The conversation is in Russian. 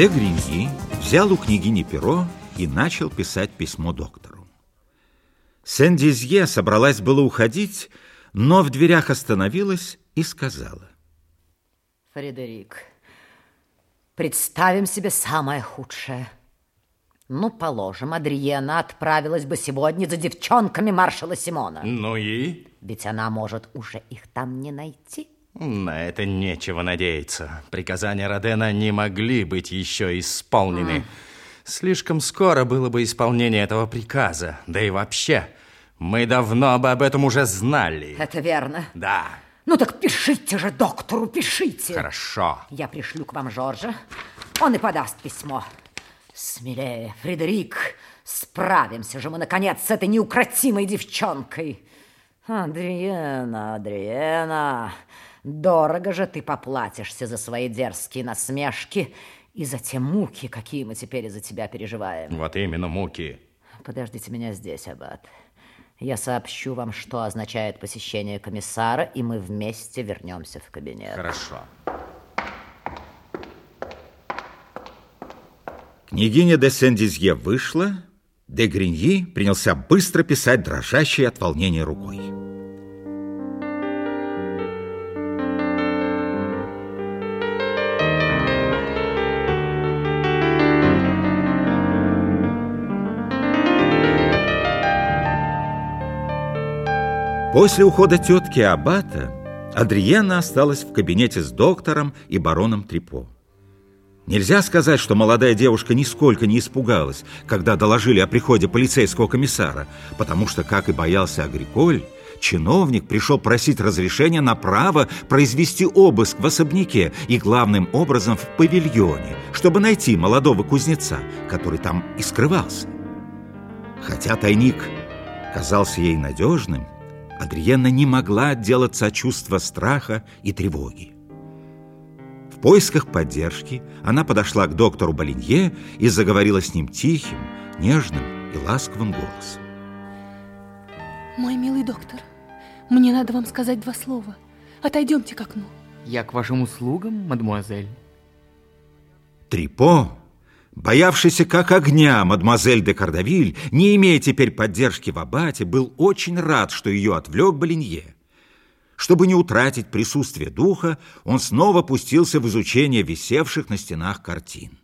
Де Гриньи взял у княгини перо и начал писать письмо доктору. Сен-Дизье собралась было уходить, но в дверях остановилась и сказала. Фредерик, представим себе самое худшее. Ну, положим, Адриена отправилась бы сегодня за девчонками маршала Симона. Ну и? Ведь она может уже их там не найти. На это нечего надеяться. Приказания Родена не могли быть еще исполнены. Mm. Слишком скоро было бы исполнение этого приказа. Да и вообще, мы давно бы об этом уже знали. Это верно. Да. Ну так пишите же доктору, пишите. Хорошо. Я пришлю к вам Жоржа. Он и подаст письмо. Смелее, Фредерик. Справимся же мы, наконец, с этой неукротимой девчонкой. Адриена, Адриена, дорого же ты поплатишься за свои дерзкие насмешки и за те муки, какие мы теперь из-за тебя переживаем. Вот именно муки. Подождите меня здесь, Аббат. Я сообщу вам, что означает посещение комиссара, и мы вместе вернемся в кабинет. Хорошо. Княгиня де Сен-Дизье вышла, де Гриньи принялся быстро писать дрожащей от волнения рукой. После ухода тетки Аббата Адриена осталась в кабинете с доктором и бароном Трипо. Нельзя сказать, что молодая девушка нисколько не испугалась, когда доложили о приходе полицейского комиссара, потому что, как и боялся Агриколь, чиновник пришел просить разрешения на право произвести обыск в особняке и главным образом в павильоне, чтобы найти молодого кузнеца, который там и скрывался. Хотя тайник казался ей надежным, Адриена не могла отделаться от чувства страха и тревоги. В поисках поддержки она подошла к доктору Болинье и заговорила с ним тихим, нежным и ласковым голосом. Мой милый доктор, мне надо вам сказать два слова. Отойдемте к окну. Я к вашим услугам, мадемуазель. Трипо Боявшийся как огня мадемуазель де Кардавиль, не имея теперь поддержки в абате, был очень рад, что ее отвлек Болинье. Чтобы не утратить присутствие духа, он снова пустился в изучение висевших на стенах картин.